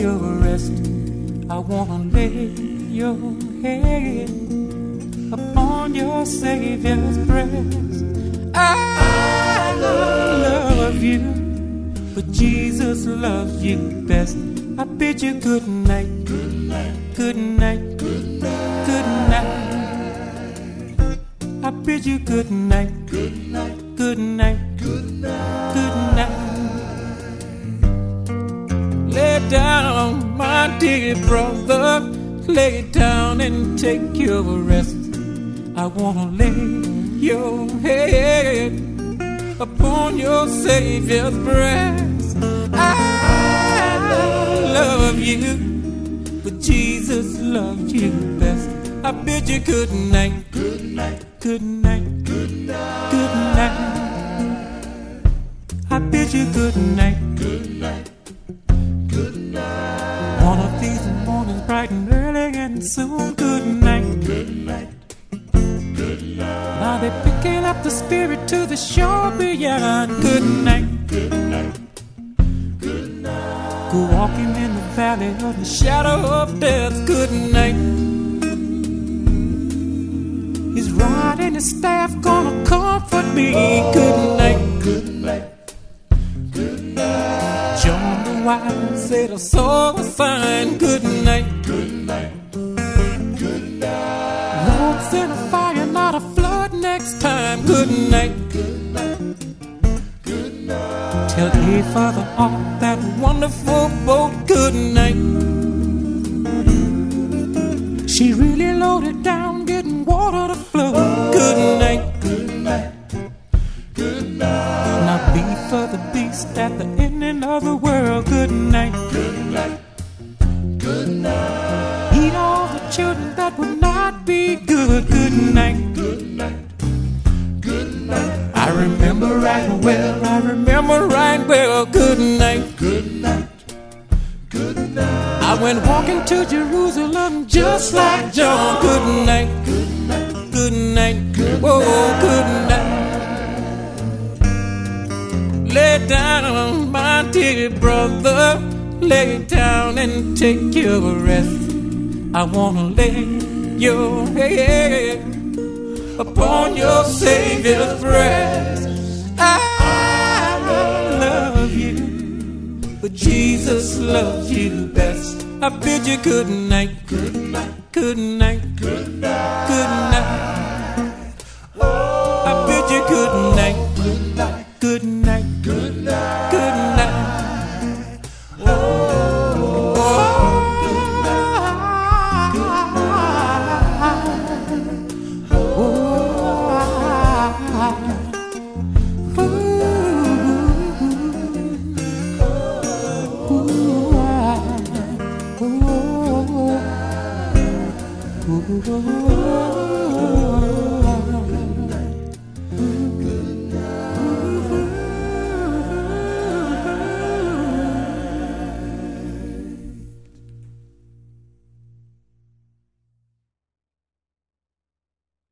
your rest. I wanna lay your head your Savior's breast. I love you, but Jesus loves you best. I bid you good night, good night, good night, good night, good night. I bid you good night, good night, good night, good night, good night. Lay down, my dear brother. Lay down and take your rest. I wanna lay your head upon your Savior's breast. I love you, but Jesus loves you best. I bid you good night, good night, good night, good night, good night. I bid you good night, up the spirit to the shore beyond. Good night. Good night. Good night. Go walking in the valley of the shadow of death. Good night. His rod and his staff gonna comfort me. Good night. Good night. Good night. John the Wise said I saw a sign. Good night. Good night. Lord, send a fire, not a flood next time. Good night. Good night. Good night. Tell A Father on that wonderful boat. Good night. She really loaded down, getting water to flow. Good night. Good night. Good night. Now be for the beast at the ending of the world. Good night. Good night. Good night. Eat all the children that would not be good. Good night. Good night. Good night. I remember right well. I remember right well. Good night. Good night. Good night. I went walking to Jerusalem just like John. Good night. Good night. Good night. Whoa, good night. Lay down, my dear brother. Lay down and take your rest. I wanna lay your head upon your Savior's breast. But Jesus loves you best. I bid you good night, good night, good night, good night, good night. Ooh.